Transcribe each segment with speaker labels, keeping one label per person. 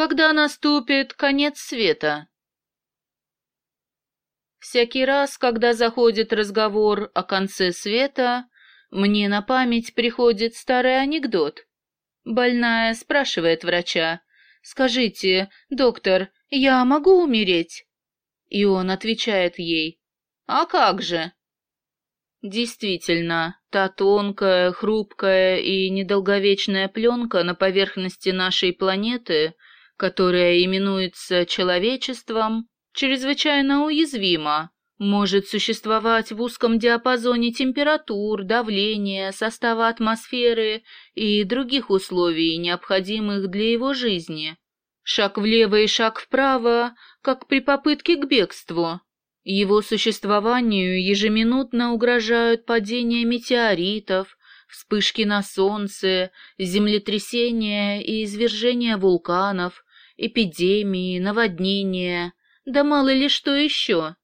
Speaker 1: когда наступит конец света. Всякий раз, когда заходит разговор о конце света, мне на память приходит старый анекдот. Больная спрашивает врача, «Скажите, доктор, я могу умереть?» И он отвечает ей, «А как же?» Действительно, та тонкая, хрупкая и недолговечная пленка на поверхности нашей планеты, которая именуется человечеством, чрезвычайно уязвима, может существовать в узком диапазоне температур, давления, состава атмосферы и других условий, необходимых для его жизни. Шаг влево и шаг вправо, как при попытке к бегству. Его существованию ежеминутно угрожают падения метеоритов, вспышки на солнце, землетрясения и извержения вулканов, эпидемии, наводнения, да мало ли что еще.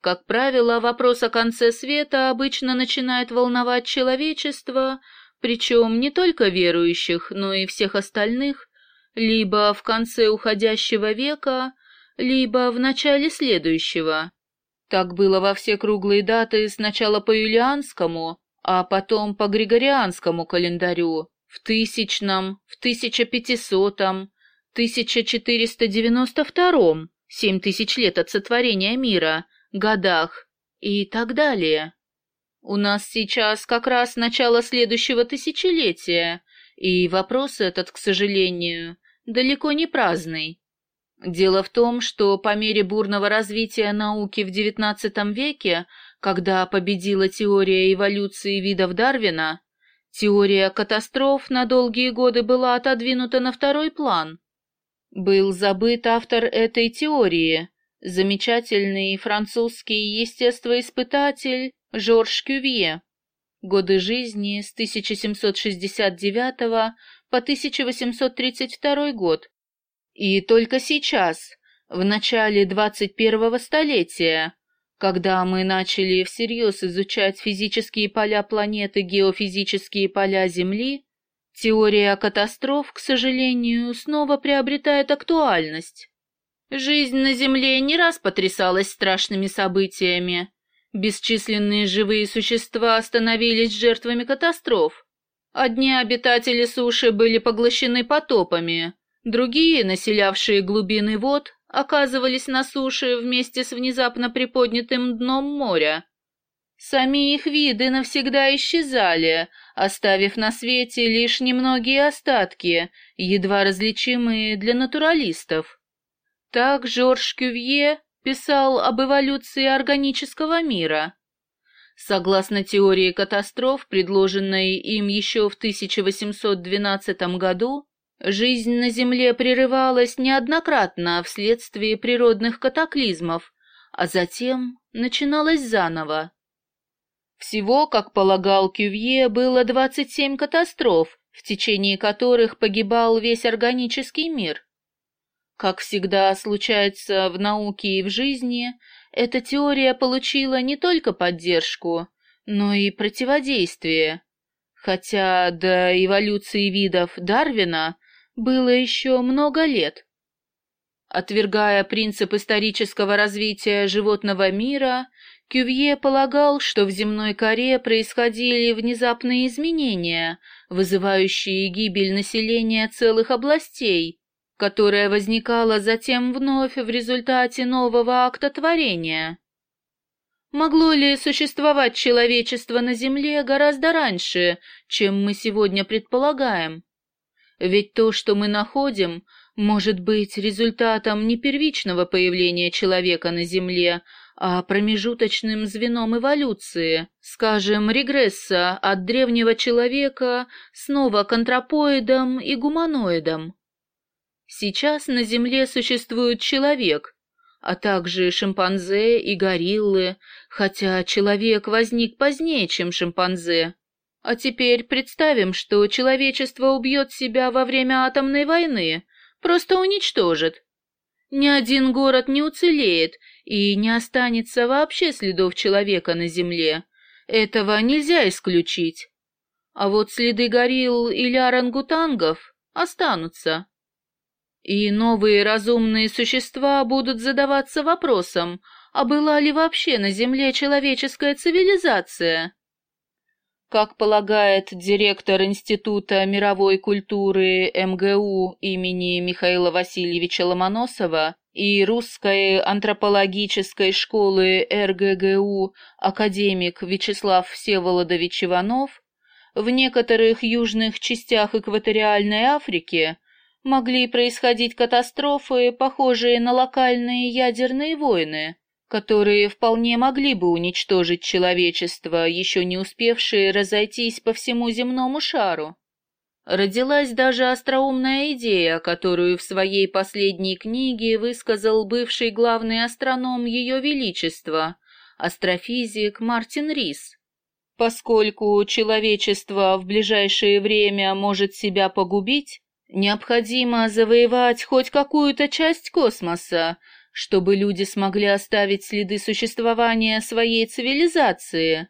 Speaker 1: Как правило, вопрос о конце света обычно начинает волновать человечество, причем не только верующих, но и всех остальных, либо в конце уходящего века, либо в начале следующего. Так было во все круглые даты сначала по юлианскому, а потом по григорианскому календарю, в тысячном, в тысяча пятисотом, тысяча четыреста девяносто втором, семь тысяч лет от сотворения мира, годах и так далее. У нас сейчас как раз начало следующего тысячелетия, и вопрос этот, к сожалению, далеко не праздный. Дело в том, что по мере бурного развития науки в XIX веке, когда победила теория эволюции видов Дарвина, теория катастроф на долгие годы была отодвинута на второй план. Был забыт автор этой теории, замечательный французский естествоиспытатель Жорж Кювье. Годы жизни с 1769 по 1832 год. И только сейчас, в начале 21-го столетия, когда мы начали всерьез изучать физические поля планеты, геофизические поля Земли, теория катастроф, к сожалению, снова приобретает актуальность. Жизнь на Земле не раз потрясалась страшными событиями. Бесчисленные живые существа становились жертвами катастроф. Одни обитатели суши были поглощены потопами, Другие, населявшие глубины вод, оказывались на суше вместе с внезапно приподнятым дном моря. Сами их виды навсегда исчезали, оставив на свете лишь немногие остатки, едва различимые для натуралистов. Так Жорж Кювье писал об эволюции органического мира. Согласно теории катастроф, предложенной им еще в 1812 году, Жизнь на Земле прерывалась неоднократно вследствие природных катаклизмов, а затем начиналась заново. Всего, как полагал Кювье, было 27 катастроф, в течение которых погибал весь органический мир. Как всегда случается в науке и в жизни, эта теория получила не только поддержку, но и противодействие. Хотя до эволюции видов Дарвина было еще много лет. Отвергая принцип исторического развития животного мира, Кювье полагал, что в земной коре происходили внезапные изменения, вызывающие гибель населения целых областей, которая возникала затем вновь в результате нового акта творения. Могло ли существовать человечество на Земле гораздо раньше, чем мы сегодня предполагаем? Ведь то, что мы находим, может быть результатом не первичного появления человека на Земле, а промежуточным звеном эволюции, скажем, регресса от древнего человека снова к антропоидам и гуманоидам. Сейчас на Земле существует человек, а также шимпанзе и гориллы, хотя человек возник позднее, чем шимпанзе. А теперь представим, что человечество убьет себя во время атомной войны, просто уничтожит. Ни один город не уцелеет, и не останется вообще следов человека на земле. Этого нельзя исключить. А вот следы горилл или орангутангов останутся. И новые разумные существа будут задаваться вопросом, а была ли вообще на Земле человеческая цивилизация? Как полагает директор Института мировой культуры МГУ имени Михаила Васильевича Ломоносова и Русской антропологической школы РГГУ академик Вячеслав Всеволодович Иванов, в некоторых южных частях экваториальной Африки могли происходить катастрофы, похожие на локальные ядерные войны которые вполне могли бы уничтожить человечество, еще не успевшие разойтись по всему земному шару. Родилась даже остроумная идея, которую в своей последней книге высказал бывший главный астроном Ее Величества, астрофизик Мартин Рис. Поскольку человечество в ближайшее время может себя погубить, необходимо завоевать хоть какую-то часть космоса, чтобы люди смогли оставить следы существования своей цивилизации.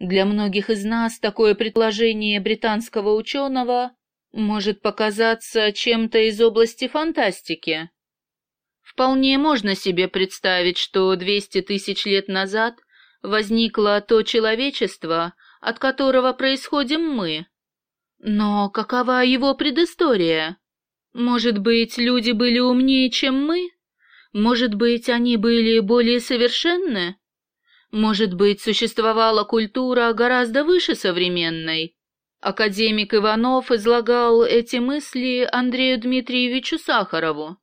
Speaker 1: Для многих из нас такое предложение британского ученого может показаться чем-то из области фантастики. Вполне можно себе представить, что 200 тысяч лет назад возникло то человечество, от которого происходим мы. Но какова его предыстория? Может быть, люди были умнее, чем мы? Может быть, они были более совершенны? Может быть, существовала культура гораздо выше современной? Академик Иванов излагал эти мысли Андрею Дмитриевичу Сахарову.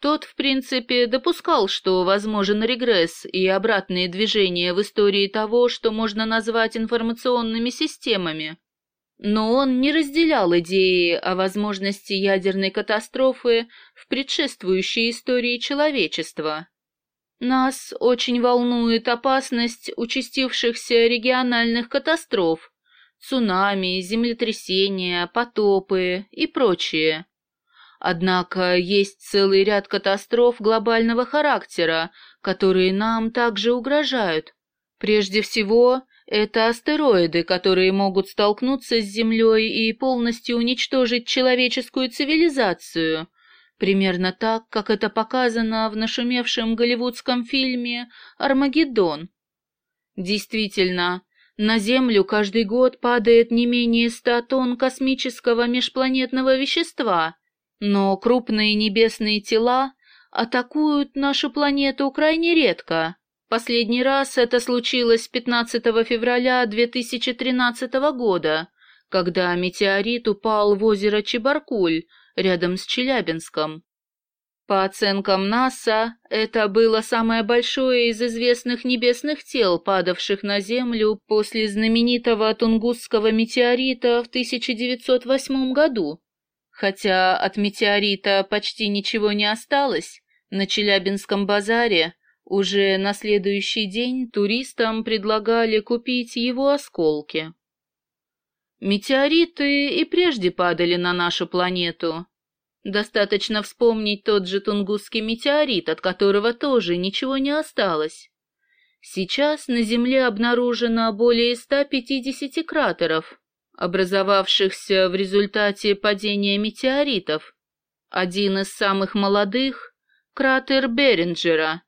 Speaker 1: Тот, в принципе, допускал, что возможен регресс и обратные движения в истории того, что можно назвать информационными системами. Но он не разделял идеи о возможности ядерной катастрофы в предшествующей истории человечества. Нас очень волнует опасность участившихся региональных катастроф, цунами, землетрясения, потопы и прочее. Однако есть целый ряд катастроф глобального характера, которые нам также угрожают. Прежде всего, это астероиды, которые могут столкнуться с Землей и полностью уничтожить человеческую цивилизацию, примерно так, как это показано в нашумевшем голливудском фильме «Армагеддон». Действительно, на Землю каждый год падает не менее ста тонн космического межпланетного вещества, но крупные небесные тела атакуют нашу планету крайне редко. Последний раз это случилось 15 февраля 2013 года, когда метеорит упал в озеро Чебаркуль рядом с Челябинском. По оценкам НАСА, это было самое большое из известных небесных тел, падавших на Землю после знаменитого Тунгусского метеорита в 1908 году. Хотя от метеорита почти ничего не осталось, на Челябинском базаре уже на следующий день туристам предлагали купить его осколки. Метеориты и прежде падали на нашу планету. Достаточно вспомнить тот же Тунгусский метеорит, от которого тоже ничего не осталось. Сейчас на Земле обнаружено более 150 кратеров, образовавшихся в результате падения метеоритов. Один из самых молодых — кратер Беринджера,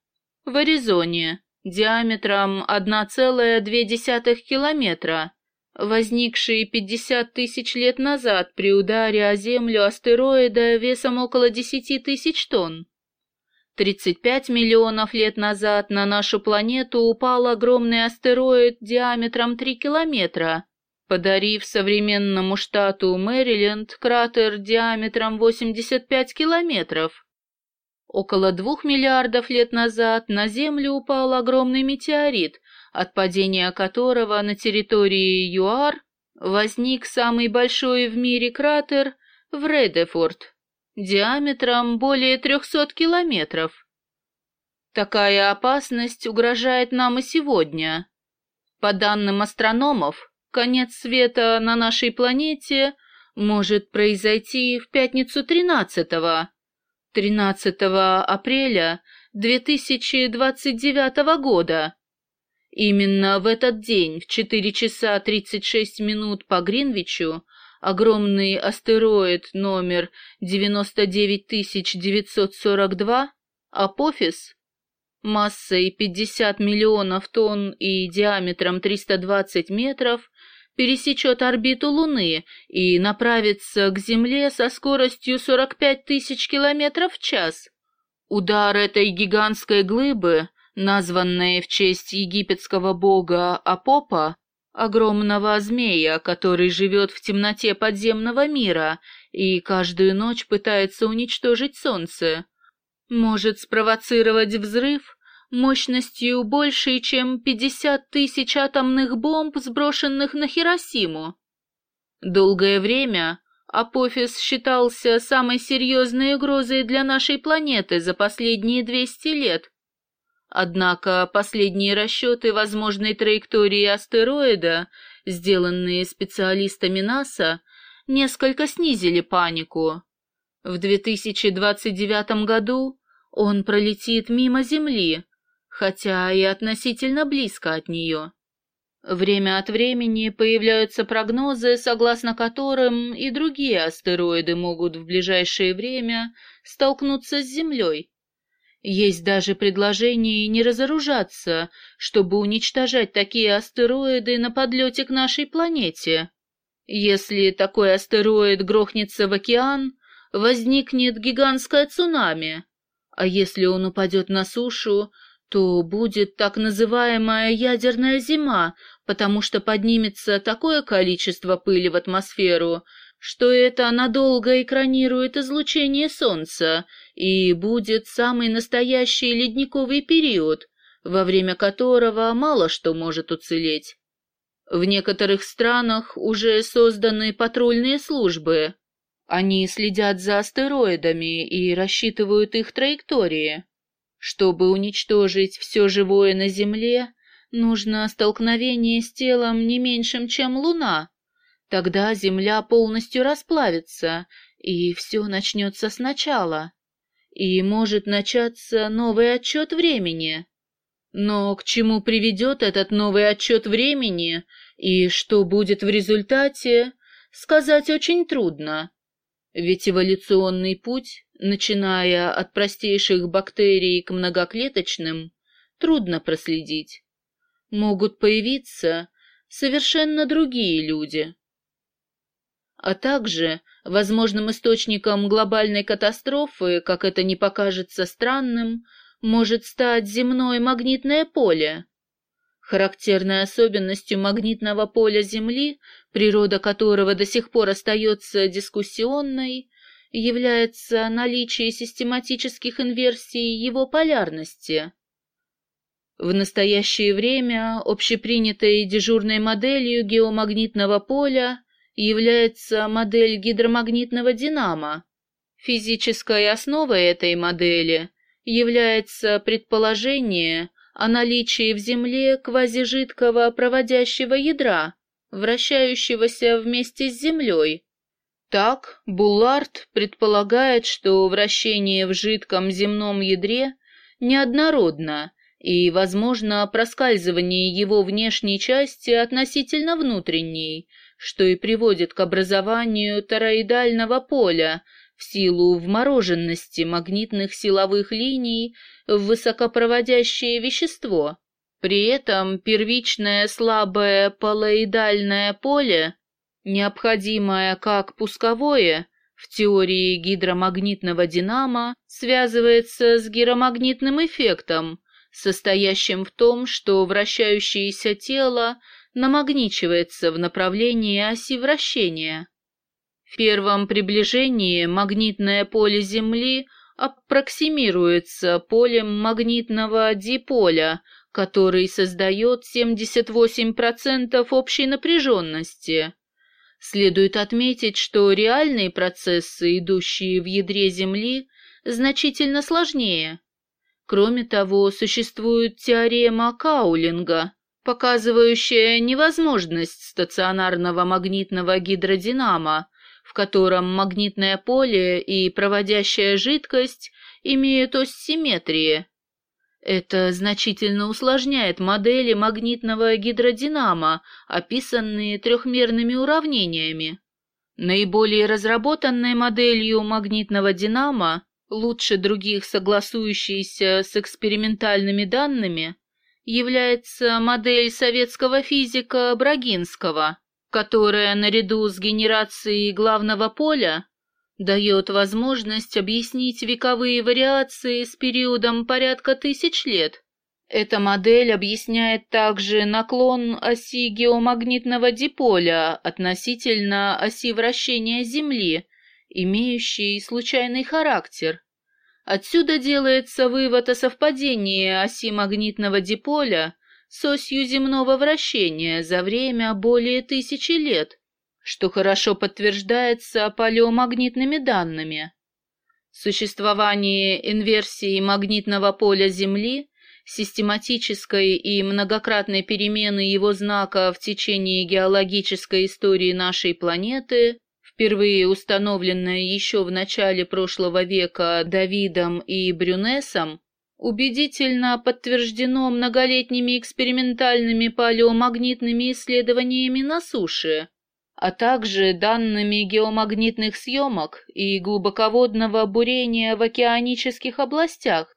Speaker 1: в Аризоне диаметром 1,2 километра, возникший 50 тысяч лет назад при ударе о Землю астероида весом около 10 тысяч тонн. 35 миллионов лет назад на нашу планету упал огромный астероид диаметром 3 километра, подарив современному штату Мэриленд кратер диаметром 85 километров. Около двух миллиардов лет назад на Землю упал огромный метеорит, от падения которого на территории ЮАР возник самый большой в мире кратер в Редефорд, диаметром более 300 километров. Такая опасность угрожает нам и сегодня. По данным астрономов, конец света на нашей планете может произойти в пятницу 13 -го, 13 апреля 2029 года. Именно в этот день в 4 часа 36 минут по Гринвичу огромный астероид номер 99942, Апофис, массой 50 миллионов тонн и диаметром 320 метров, пересечет орбиту Луны и направится к Земле со скоростью 45 тысяч километров в час. Удар этой гигантской глыбы, названной в честь египетского бога Апопа, огромного змея, который живет в темноте подземного мира и каждую ночь пытается уничтожить Солнце, может спровоцировать взрыв мощностью большей, чем 50 тысяч атомных бомб, сброшенных на Хиросиму. Долгое время Апофис считался самой серьезной угрозой для нашей планеты за последние 200 лет. Однако последние расчеты возможной траектории астероида, сделанные специалистами НАСА, несколько снизили панику. В 2029 году он пролетит мимо Земли, хотя и относительно близко от нее. Время от времени появляются прогнозы, согласно которым и другие астероиды могут в ближайшее время столкнуться с Землей. Есть даже предложение не разоружаться, чтобы уничтожать такие астероиды на подлете к нашей планете. Если такой астероид грохнется в океан, возникнет гигантское цунами, а если он упадет на сушу, то будет так называемая ядерная зима, потому что поднимется такое количество пыли в атмосферу, что это надолго экранирует излучение Солнца и будет самый настоящий ледниковый период, во время которого мало что может уцелеть. В некоторых странах уже созданы патрульные службы. Они следят за астероидами и рассчитывают их траектории. Чтобы уничтожить все живое на Земле, нужно столкновение с телом не меньшим, чем Луна. Тогда Земля полностью расплавится, и все начнется сначала. И может начаться новый отчет времени. Но к чему приведет этот новый отчет времени и что будет в результате, сказать очень трудно. Ведь эволюционный путь, начиная от простейших бактерий к многоклеточным, трудно проследить. Могут появиться совершенно другие люди. А также возможным источником глобальной катастрофы, как это не покажется странным, может стать земное магнитное поле. Характерной особенностью магнитного поля Земли, природа которого до сих пор остается дискуссионной, является наличие систематических инверсий его полярности. В настоящее время общепринятой дежурной моделью геомагнитного поля является модель гидромагнитного динамо. Физической основой этой модели является предположение о наличии в Земле квазижидкого проводящего ядра, вращающегося вместе с Землей. Так, Буллард предполагает, что вращение в жидком земном ядре неоднородно и, возможно, проскальзывание его внешней части относительно внутренней, что и приводит к образованию тороидального поля в силу вмороженности магнитных силовых линий в высокопроводящее вещество. При этом первичное слабое полоидальное поле, необходимое как пусковое, в теории гидромагнитного динамо, связывается с гиромагнитным эффектом, состоящим в том, что вращающееся тело намагничивается в направлении оси вращения. В первом приближении магнитное поле Земли – аппроксимируется полем магнитного диполя, который создает 78% общей напряженности. Следует отметить, что реальные процессы, идущие в ядре Земли, значительно сложнее. Кроме того, существует теорема Каулинга, показывающая невозможность стационарного магнитного гидродинама, в котором магнитное поле и проводящая жидкость имеют ось симметрии. Это значительно усложняет модели магнитного гидродинама, описанные трехмерными уравнениями. Наиболее разработанной моделью магнитного динамо, лучше других согласующейся с экспериментальными данными, является модель советского физика Брагинского, которая наряду с генерацией главного поля дает возможность объяснить вековые вариации с периодом порядка тысяч лет. Эта модель объясняет также наклон оси геомагнитного диполя относительно оси вращения Земли, имеющий случайный характер. Отсюда делается вывод о совпадении оси магнитного диполя с осью земного вращения за время более тысячи лет, что хорошо подтверждается палеомагнитными данными. Существование инверсии магнитного поля Земли, систематической и многократной перемены его знака в течение геологической истории нашей планеты, впервые установленная еще в начале прошлого века Давидом и Брюнесом, убедительно подтверждено многолетними экспериментальными палеомагнитными исследованиями на суше, а также данными геомагнитных съемок и глубоководного бурения в океанических областях.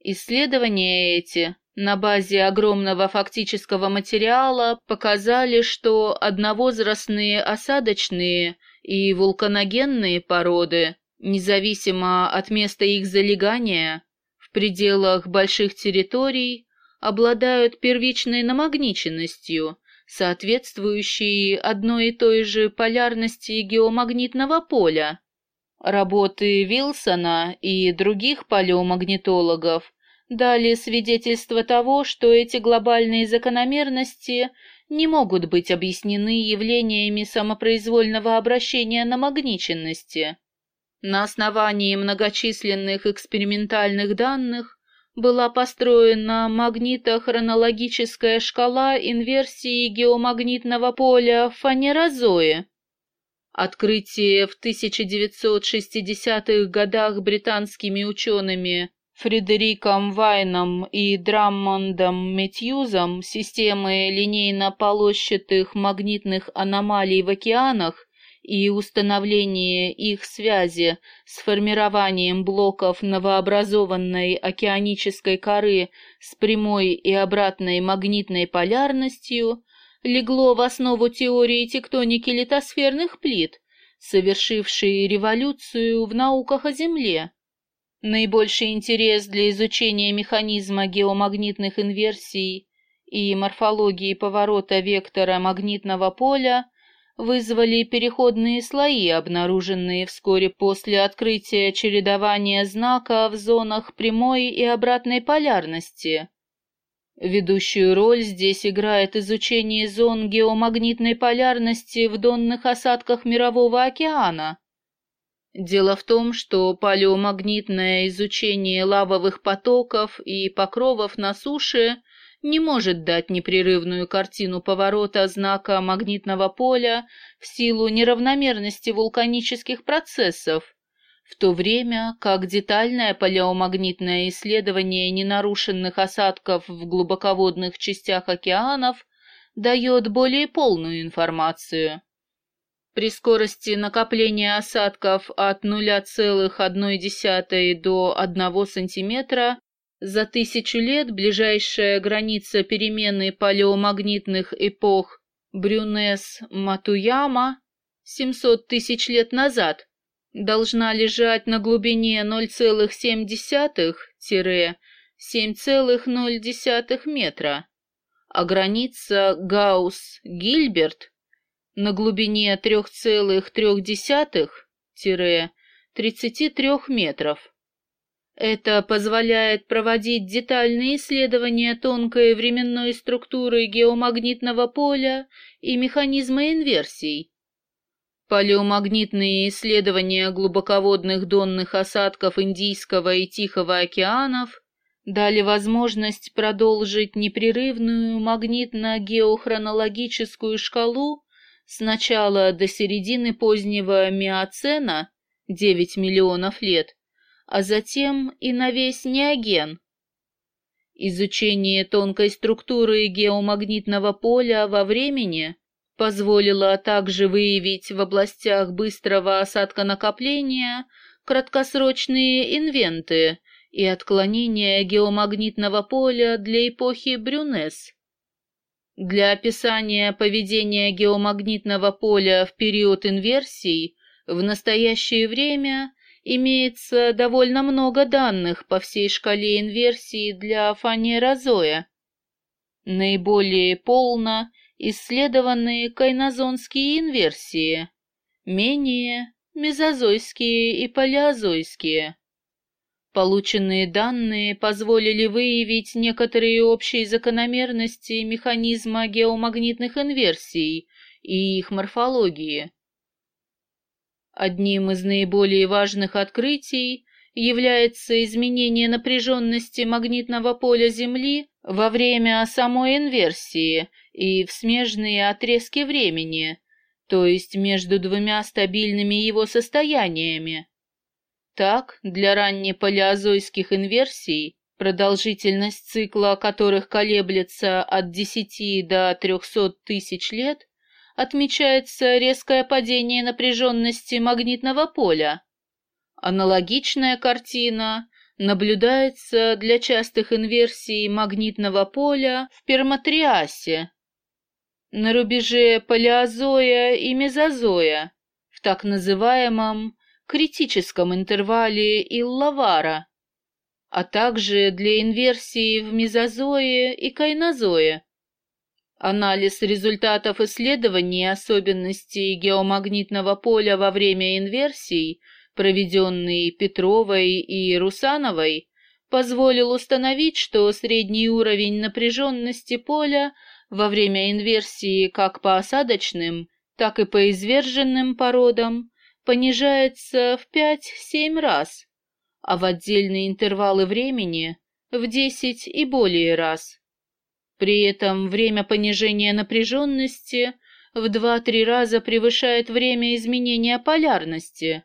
Speaker 1: Исследования эти на базе огромного фактического материала показали, что одновозрастные осадочные и вулканогенные породы, независимо от места их залегания, пределах больших территорий обладают первичной намагниченностью соответствующие одной и той же полярности геомагнитного поля. Работы Вилсона и других палеомагнитологов дали свидетельство того, что эти глобальные закономерности не могут быть объяснены явлениями самопроизвольного обращения на магниченности. На основании многочисленных экспериментальных данных была построена магнитохронологическая шкала инверсии геомагнитного поля фанерозои. Открытие в 1960-х годах британскими учеными Фредериком Вайном и Драммондом Метьюзом системы линейно-полощатых магнитных аномалий в океанах и установление их связи с формированием блоков новообразованной океанической коры с прямой и обратной магнитной полярностью легло в основу теории тектоники литосферных плит, совершившей революцию в науках о Земле. Наибольший интерес для изучения механизма геомагнитных инверсий и морфологии поворота вектора магнитного поля вызвали переходные слои, обнаруженные вскоре после открытия чередования знака в зонах прямой и обратной полярности. Ведущую роль здесь играет изучение зон геомагнитной полярности в донных осадках Мирового океана. Дело в том, что палеомагнитное изучение лавовых потоков и покровов на суше – не может дать непрерывную картину поворота знака магнитного поля в силу неравномерности вулканических процессов, в то время как детальное палеомагнитное исследование ненарушенных осадков в глубоководных частях океанов дает более полную информацию. При скорости накопления осадков от 0,1 до 1 см за тысячу лет ближайшая граница перемены палеомагнитных эпох Брюнес-Матуяма 700 тысяч лет назад должна лежать на глубине 0,7-7,0 метра, а граница Гаусс-Гильберт на глубине 3,3-33 метров. Это позволяет проводить детальные исследования тонкой временной структуры геомагнитного поля и механизма инверсий. Палеомагнитные исследования глубоководных донных осадков Индийского и Тихого океанов дали возможность продолжить непрерывную магнитно-геохронологическую шкалу с начала до середины позднего миоцена 9 миллионов лет а затем и на весь неоген. Изучение тонкой структуры геомагнитного поля во времени позволило также выявить в областях быстрого осадка накопления краткосрочные инвенты и отклонения геомагнитного поля для эпохи Брюнес. Для описания поведения геомагнитного поля в период инверсий в настоящее время имеется довольно много данных по всей шкале инверсии для фанерозоя. Наиболее полно исследованы кайнозонские инверсии, менее мезозойские и палеозойские. Полученные данные позволили выявить некоторые общие закономерности механизма геомагнитных инверсий и их морфологии. Одним из наиболее важных открытий является изменение напряженности магнитного поля Земли во время самой инверсии и в смежные отрезки времени, то есть между двумя стабильными его состояниями. Так, для раннепалеозойских инверсий, продолжительность цикла которых колеблется от 10 до 300 тысяч лет, отмечается резкое падение напряженности магнитного поля. Аналогичная картина наблюдается для частых инверсий магнитного поля в перматриасе, на рубеже палеозоя и мезозоя, в так называемом критическом интервале Иллавара, а также для инверсии в мезозое и кайнозое. Анализ результатов исследований особенностей геомагнитного поля во время инверсий, проведенный Петровой и Русановой, позволил установить, что средний уровень напряженности поля во время инверсии как по осадочным, так и по изверженным породам понижается в 5-7 раз, а в отдельные интервалы времени в 10 и более раз. При этом время понижения напряженности в 2-3 раза превышает время изменения полярности.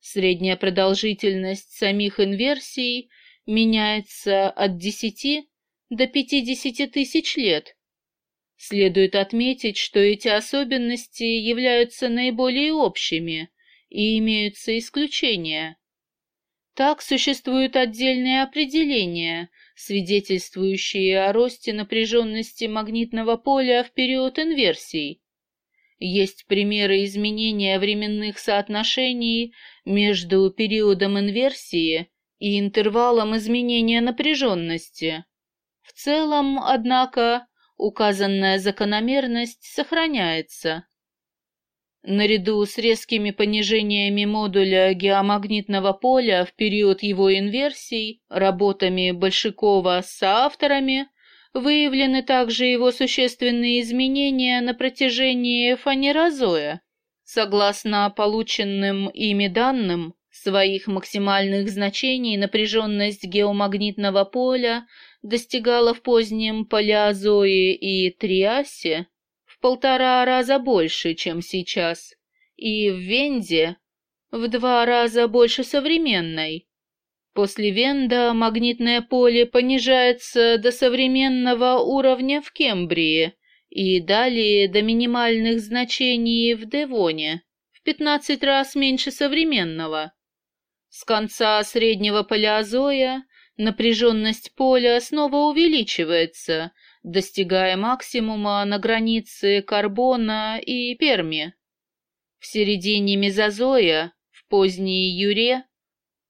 Speaker 1: Средняя продолжительность самих инверсий меняется от 10 до 50 тысяч лет. Следует отметить, что эти особенности являются наиболее общими и имеются исключения. Так существуют отдельные определения, свидетельствующие о росте напряженности магнитного поля в период инверсий. Есть примеры изменения временных соотношений между периодом инверсии и интервалом изменения напряженности. В целом, однако, указанная закономерность сохраняется. Наряду с резкими понижениями модуля геомагнитного поля в период его инверсий работами Большакова с соавторами выявлены также его существенные изменения на протяжении фанерозоя. Согласно полученным ими данным, своих максимальных значений напряженность геомагнитного поля достигала в позднем палеозое и триасе полтора раза больше, чем сейчас, и в Венде в два раза больше современной. После Венда магнитное поле понижается до современного уровня в Кембрии и далее до минимальных значений в Девоне, в 15 раз меньше современного. С конца среднего палеозоя напряженность поля снова увеличивается – достигая максимума на границе Карбона и Перми. В середине мезозоя, в поздней Юре,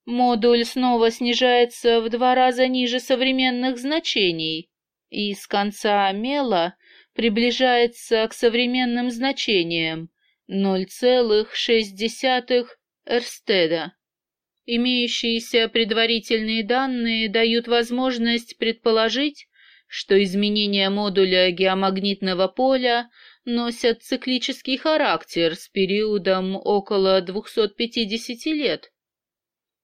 Speaker 1: модуль снова снижается в два раза ниже современных значений и с конца мела приближается к современным значениям 0,6 Эрстеда. Имеющиеся предварительные данные дают возможность предположить, что изменения модуля геомагнитного поля носят циклический характер с периодом около 250 лет.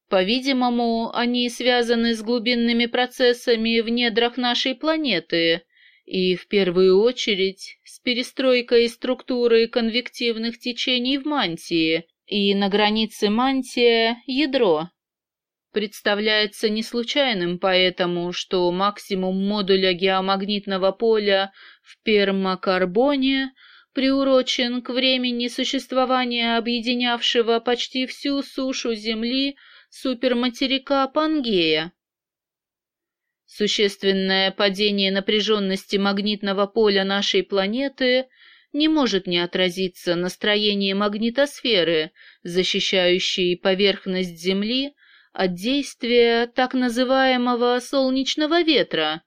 Speaker 1: По-видимому, они связаны с глубинными процессами в недрах нашей планеты и, в первую очередь, с перестройкой структуры конвективных течений в мантии и на границе мантия-ядро. Представляется не случайным поэтому, что максимум модуля геомагнитного поля в пермакарбоне приурочен к времени существования объединявшего почти всю сушу Земли суперматерика Пангея. Существенное падение напряженности магнитного поля нашей планеты не может не отразиться на строении магнитосферы, защищающей поверхность Земли от действия так называемого солнечного ветра.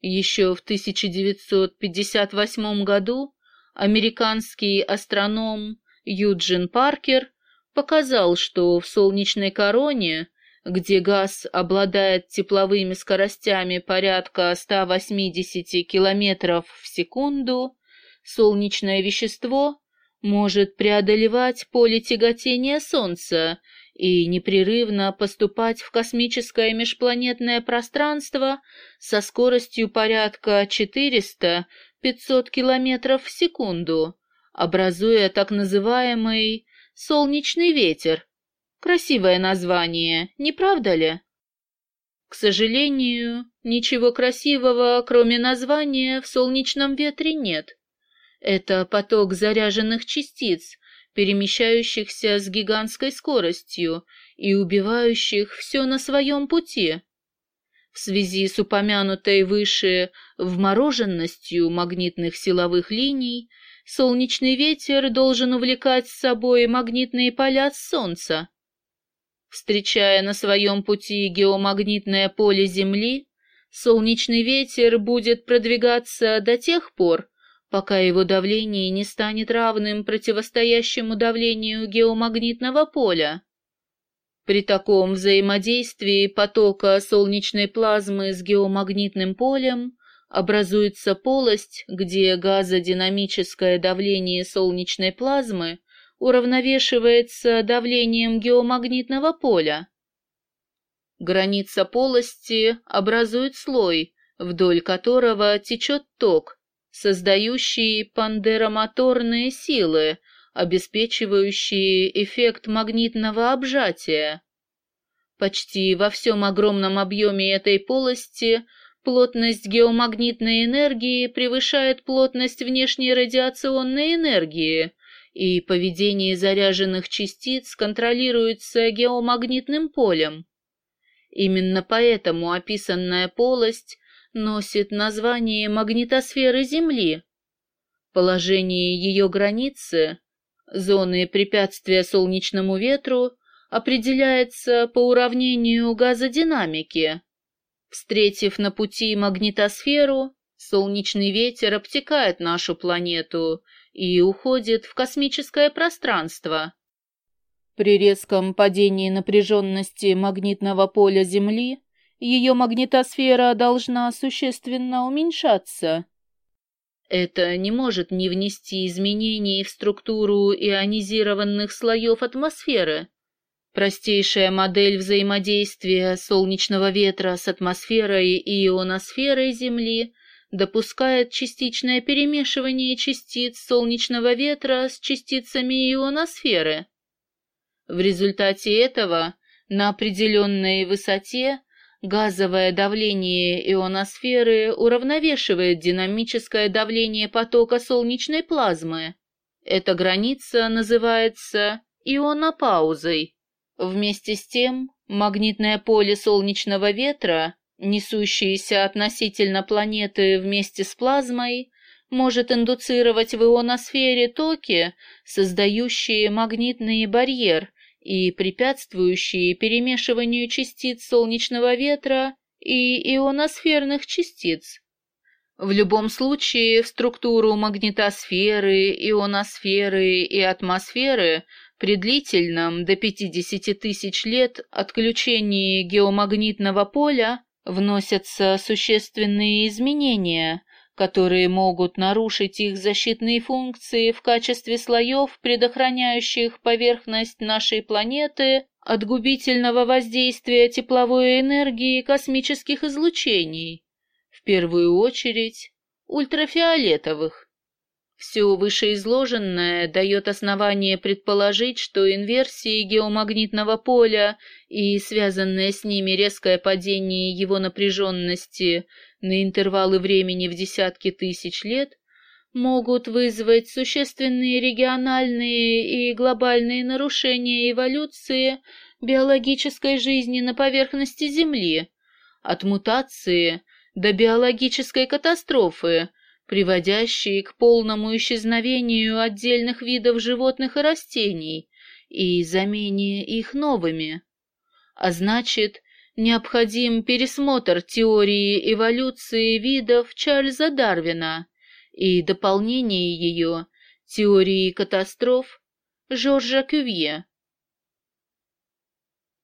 Speaker 1: Еще в 1958 году американский астроном Юджин Паркер показал, что в солнечной короне, где газ обладает тепловыми скоростями порядка 180 км в секунду, солнечное вещество может преодолевать поле тяготения Солнца и непрерывно поступать в космическое межпланетное пространство со скоростью порядка 400-500 км в секунду, образуя так называемый «солнечный ветер». Красивое название, не правда ли? К сожалению, ничего красивого, кроме названия, в солнечном ветре нет. Это поток заряженных частиц, перемещающихся с гигантской скоростью и убивающих все на своем пути. В связи с упомянутой выше вмороженностью магнитных силовых линий, солнечный ветер должен увлекать с собой магнитные поля Солнца. Встречая на своем пути геомагнитное поле Земли, солнечный ветер будет продвигаться до тех пор, пока его давление не станет равным противостоящему давлению геомагнитного поля. При таком взаимодействии потока солнечной плазмы с геомагнитным полем образуется полость, где газодинамическое давление солнечной плазмы уравновешивается давлением геомагнитного поля. Граница полости образует слой, вдоль которого течет ток, создающие пандеромоторные силы, обеспечивающие эффект магнитного обжатия. Почти во всем огромном объеме этой полости плотность геомагнитной энергии превышает плотность внешней радиационной энергии, и поведение заряженных частиц контролируется геомагнитным полем. Именно поэтому описанная полость носит название магнитосферы Земли. Положение ее границы, зоны препятствия солнечному ветру, определяется по уравнению газодинамики. Встретив на пути магнитосферу, солнечный ветер обтекает нашу планету и уходит в космическое пространство. При резком падении напряженности магнитного поля Земли ее магнитосфера должна существенно уменьшаться. Это не может не внести изменений в структуру ионизированных слоев атмосферы. Простейшая модель взаимодействия солнечного ветра с атмосферой и ионосферой Земли допускает частичное перемешивание частиц солнечного ветра с частицами ионосферы. В результате этого на определенной высоте Газовое давление ионосферы уравновешивает динамическое давление потока солнечной плазмы. Эта граница называется ионопаузой. Вместе с тем, магнитное поле солнечного ветра, несущееся относительно планеты вместе с плазмой, может индуцировать в ионосфере токи, создающие магнитный барьер, и препятствующие перемешиванию частиц солнечного ветра и ионосферных частиц. В любом случае, в структуру магнитосферы, ионосферы и атмосферы при длительном до 50 тысяч лет отключении геомагнитного поля вносятся существенные изменения, которые могут нарушить их защитные функции в качестве слоев, предохраняющих поверхность нашей планеты от губительного воздействия тепловой энергии космических излучений, в первую очередь ультрафиолетовых. Все вышеизложенное дает основание предположить, что инверсии геомагнитного поля и связанное с ними резкое падение его напряженности на интервалы времени в десятки тысяч лет могут вызвать существенные региональные и глобальные нарушения эволюции биологической жизни на поверхности Земли, от мутации до биологической катастрофы, приводящей к полному исчезновению отдельных видов животных и растений и замене их новыми. А значит, необходим пересмотр теории эволюции видов Чарльза Дарвина и дополнение ее теории катастроф Жоржа Кювье.